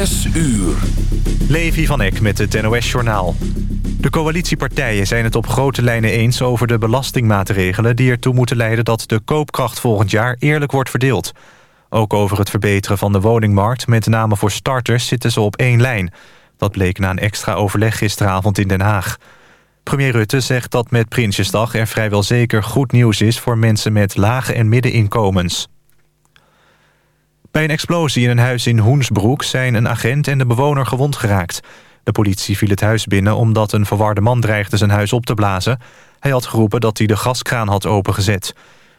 Zes uur. Levi van Eck met het NOS-journaal. De coalitiepartijen zijn het op grote lijnen eens over de belastingmaatregelen... die ertoe moeten leiden dat de koopkracht volgend jaar eerlijk wordt verdeeld. Ook over het verbeteren van de woningmarkt, met name voor starters... zitten ze op één lijn. Dat bleek na een extra overleg gisteravond in Den Haag. Premier Rutte zegt dat met Prinsjesdag er vrijwel zeker goed nieuws is... voor mensen met lage en middeninkomens. Bij een explosie in een huis in Hoensbroek zijn een agent en de bewoner gewond geraakt. De politie viel het huis binnen omdat een verwarde man dreigde zijn huis op te blazen. Hij had geroepen dat hij de gaskraan had opengezet.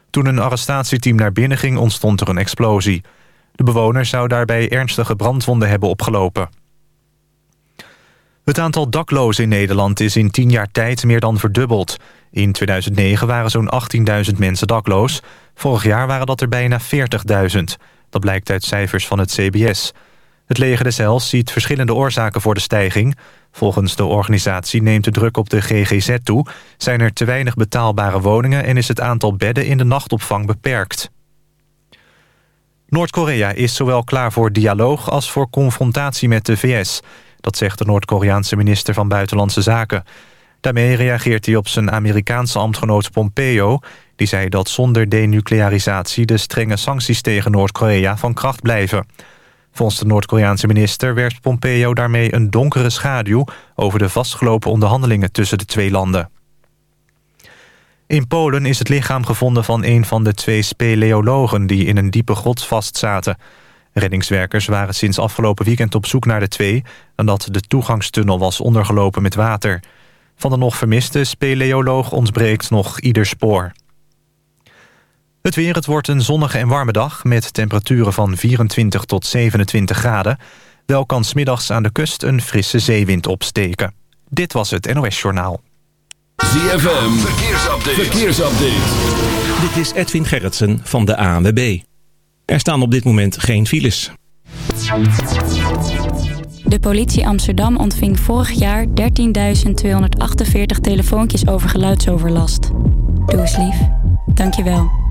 Toen een arrestatieteam naar binnen ging ontstond er een explosie. De bewoner zou daarbij ernstige brandwonden hebben opgelopen. Het aantal daklozen in Nederland is in tien jaar tijd meer dan verdubbeld. In 2009 waren zo'n 18.000 mensen dakloos. Vorig jaar waren dat er bijna 40.000. Dat blijkt uit cijfers van het CBS. Het leger Heils ziet verschillende oorzaken voor de stijging. Volgens de organisatie neemt de druk op de GGZ toe... zijn er te weinig betaalbare woningen... en is het aantal bedden in de nachtopvang beperkt. Noord-Korea is zowel klaar voor dialoog als voor confrontatie met de VS. Dat zegt de Noord-Koreaanse minister van Buitenlandse Zaken. Daarmee reageert hij op zijn Amerikaanse ambtgenoot Pompeo... die zei dat zonder denuclearisatie de strenge sancties tegen Noord-Korea van kracht blijven. Volgens de Noord-Koreaanse minister werpt Pompeo daarmee een donkere schaduw... over de vastgelopen onderhandelingen tussen de twee landen. In Polen is het lichaam gevonden van een van de twee speleologen... die in een diepe grot vastzaten. Reddingswerkers waren sinds afgelopen weekend op zoek naar de twee... nadat de toegangstunnel was ondergelopen met water... Van de nog vermiste speleoloog ontbreekt nog ieder spoor. Het weer, het wordt een zonnige en warme dag... met temperaturen van 24 tot 27 graden. Wel kan smiddags aan de kust een frisse zeewind opsteken. Dit was het NOS Journaal. ZFM, verkeersupdate. verkeersupdate. Dit is Edwin Gerritsen van de ANWB. Er staan op dit moment geen files. De politie Amsterdam ontving vorig jaar 13.248 telefoontjes over geluidsoverlast. Doe eens lief. Dankjewel.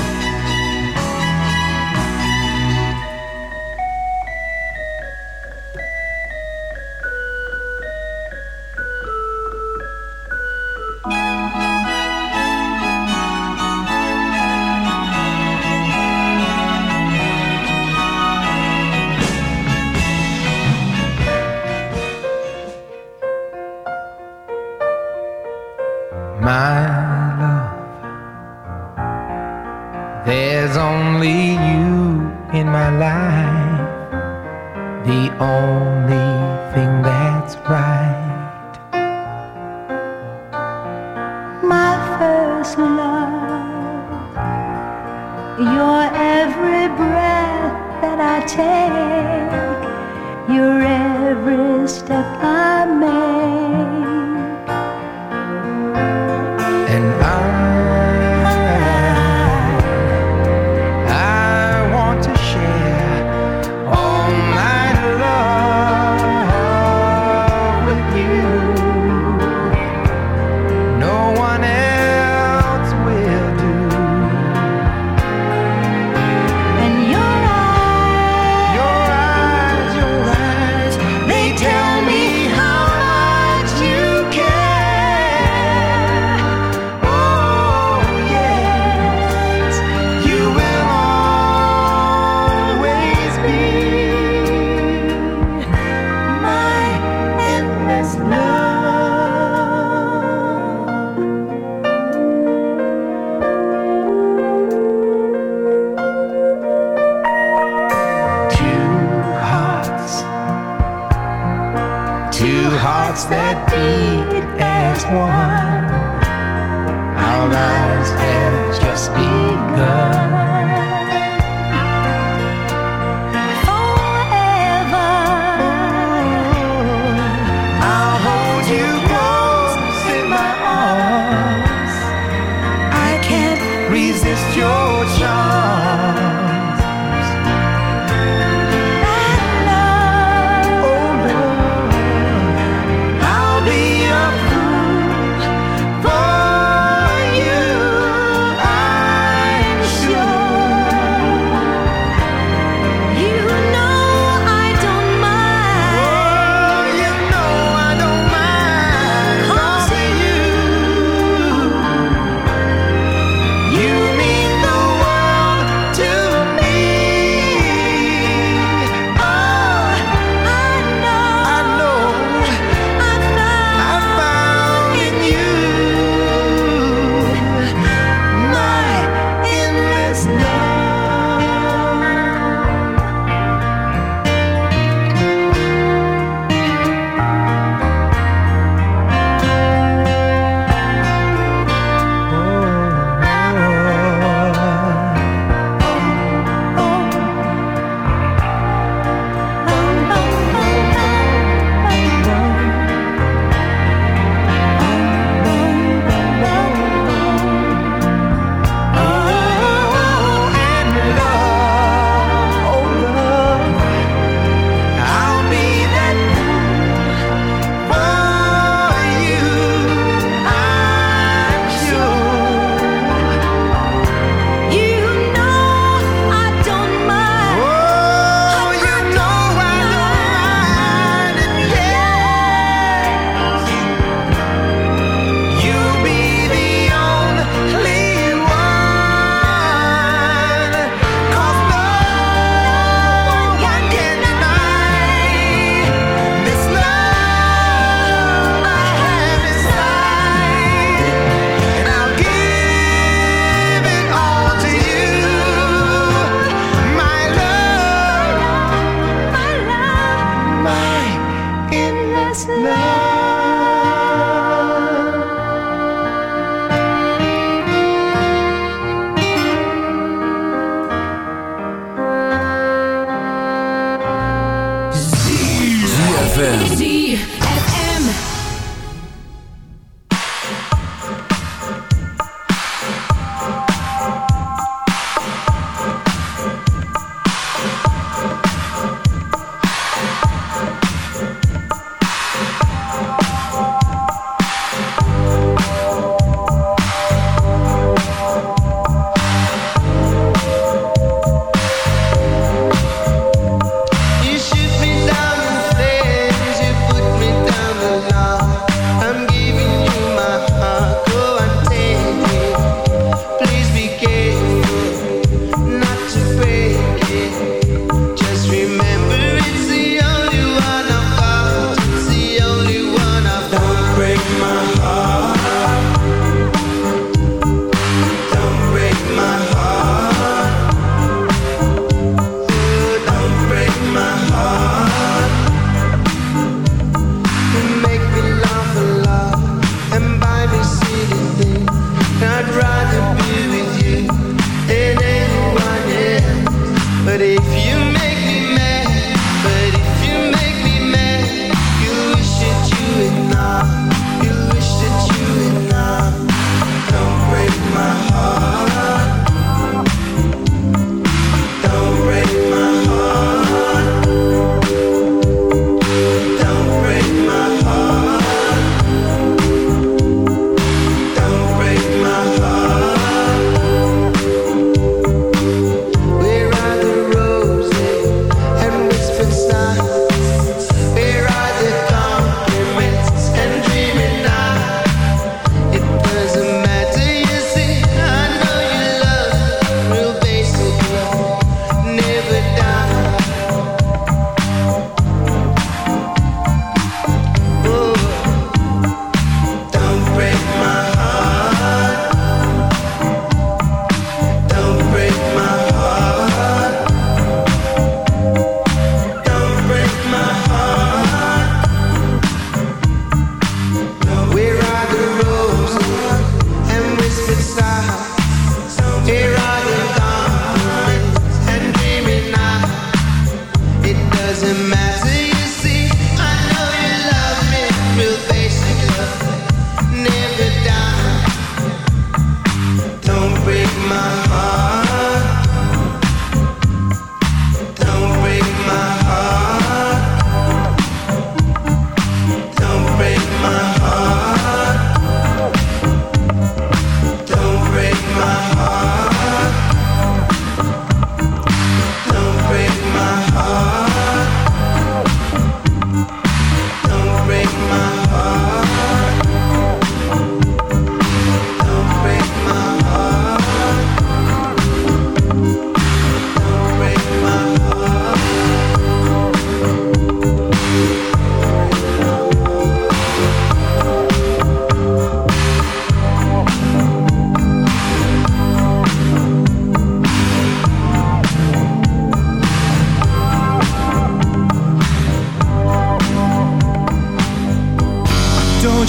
In my life, the only thing that's right. my first love. Your every breath that I take, your every step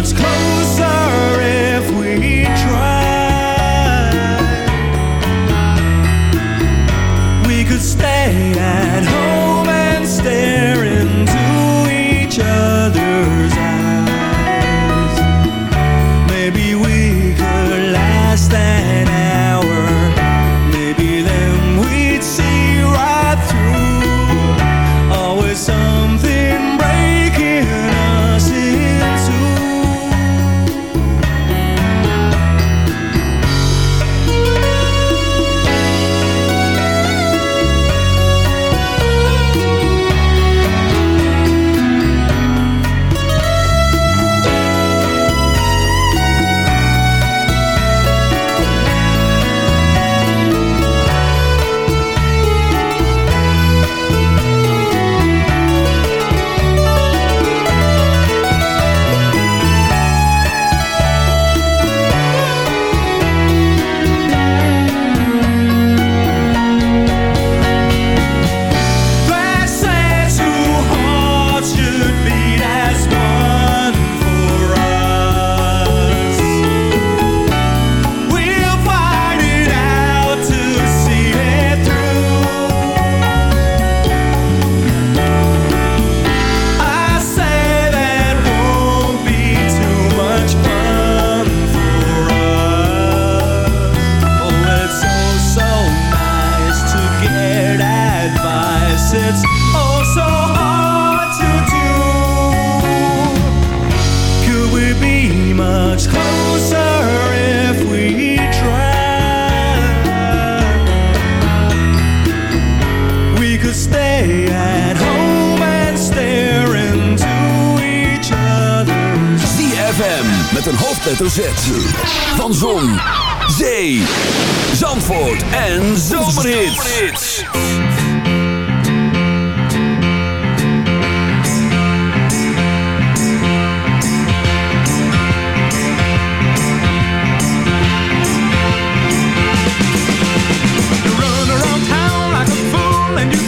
much closer. met een hoofdletter Z. Van Zon, Zee, Zandvoort en Zomerhits. Run around town like a fool and you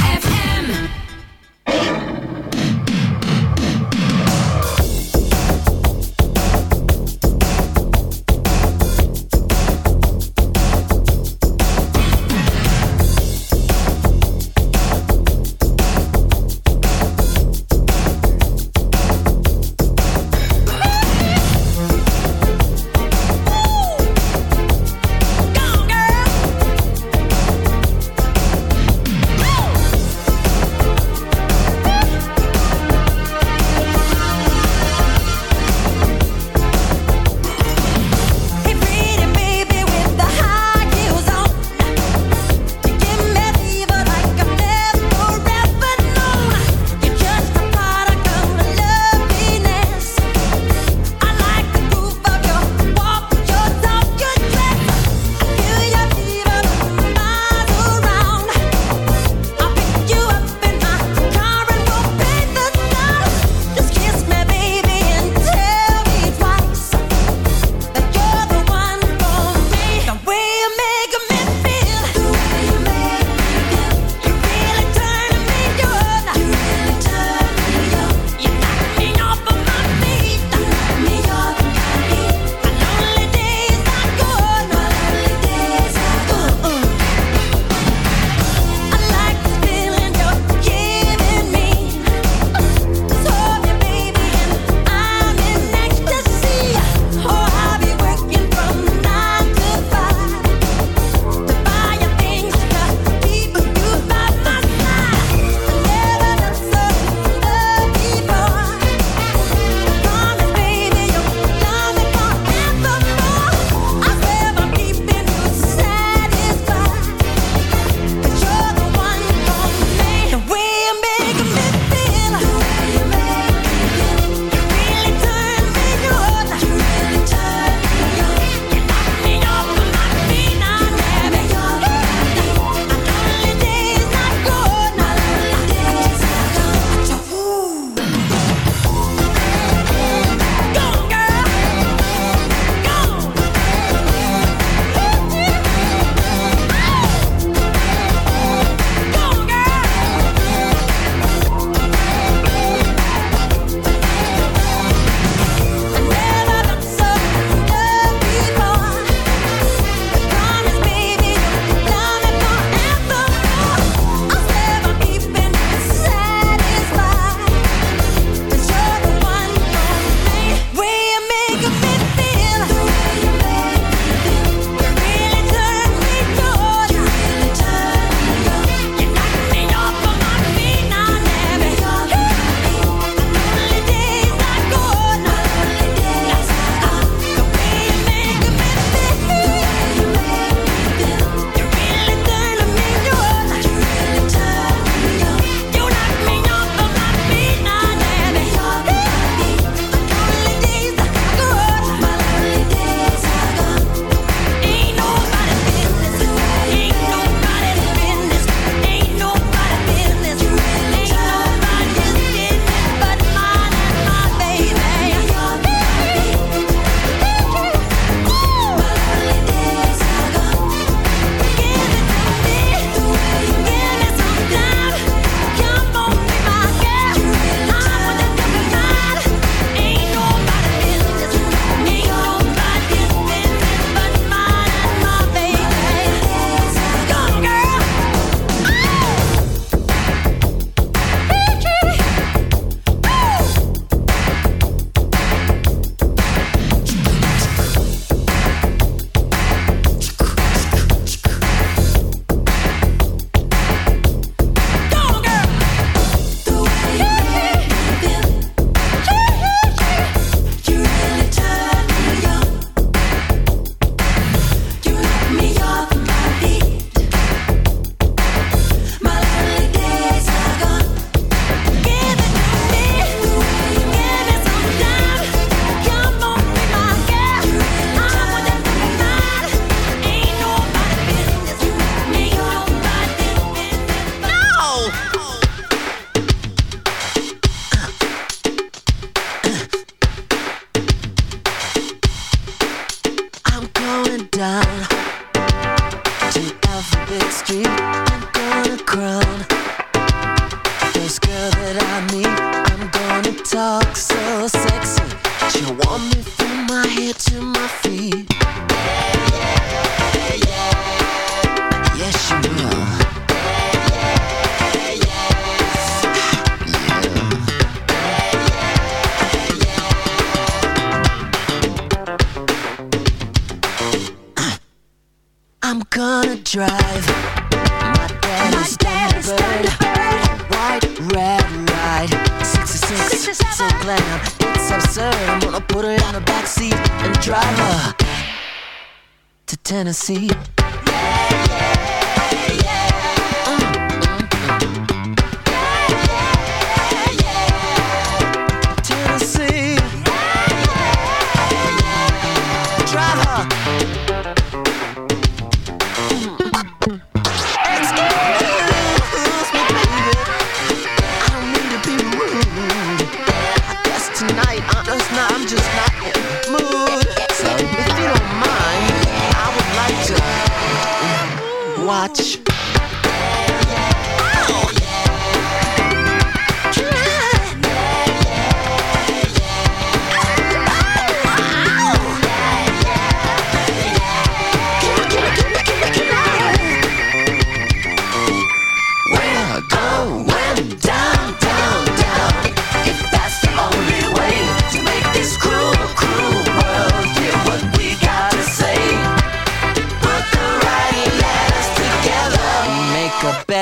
see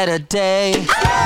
better day.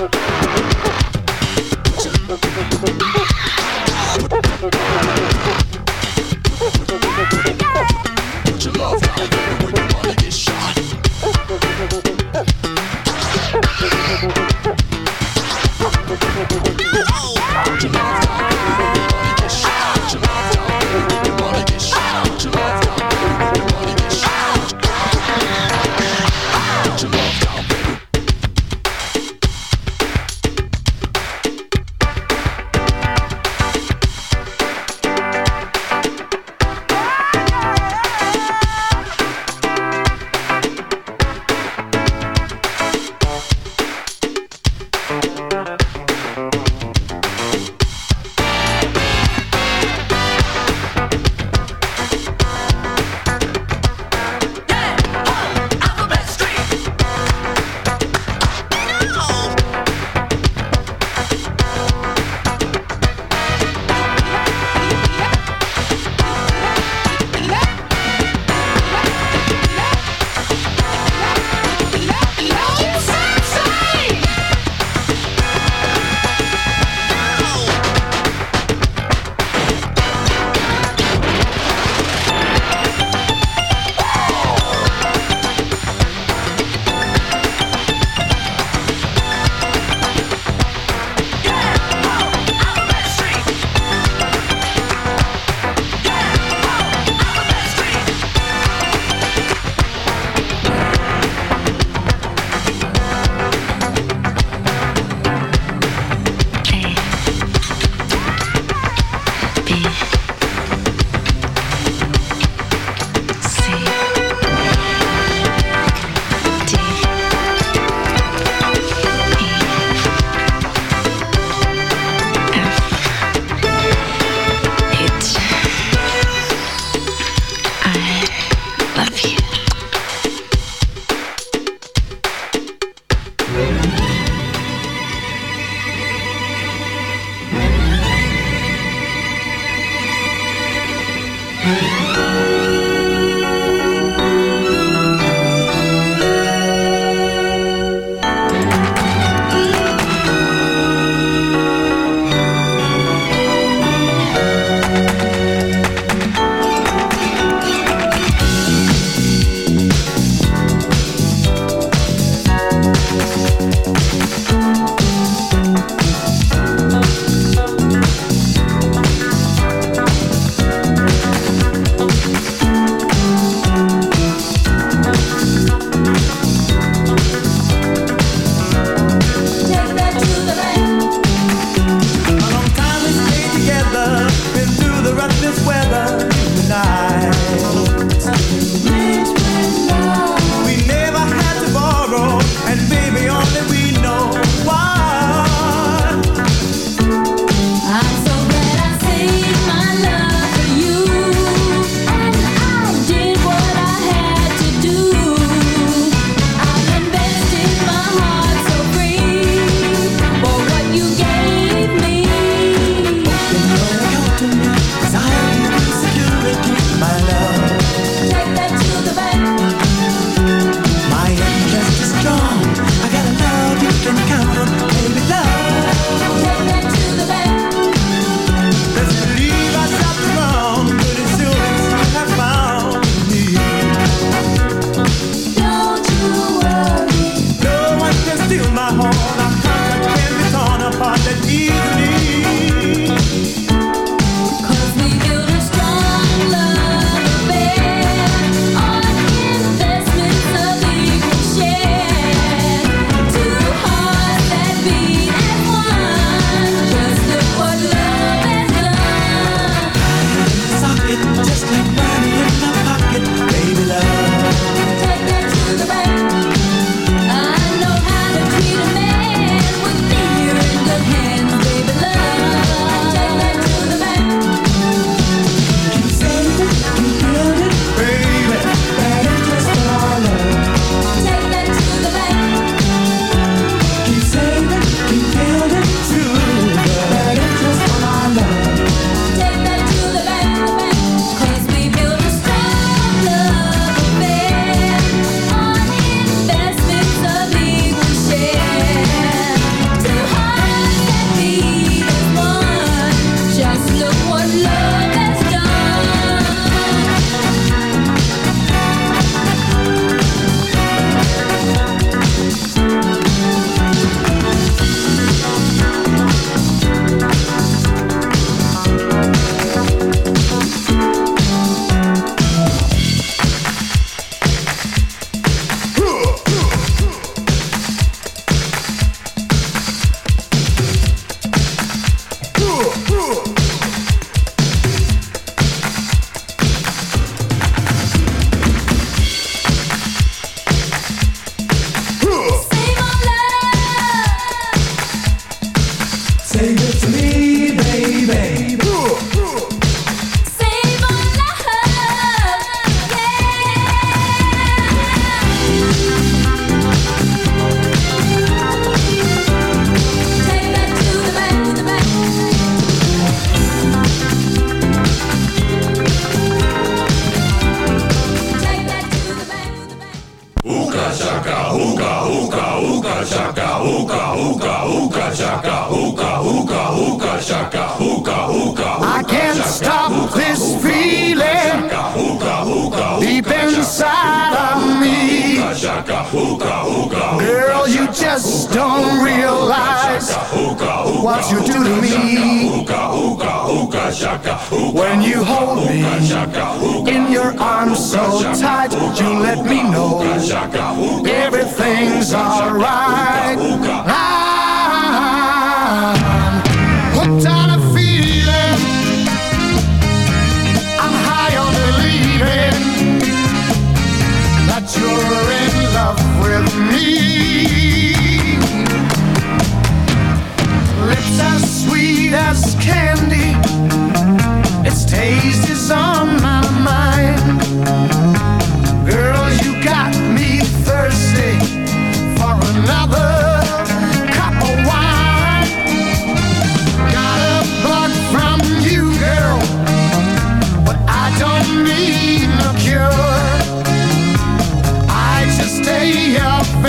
Okay.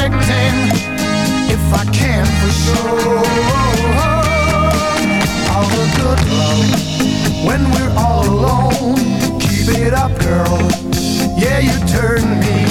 expecting if I can for sure. All the good love when we're all alone. Keep it up, girl. Yeah, you turn me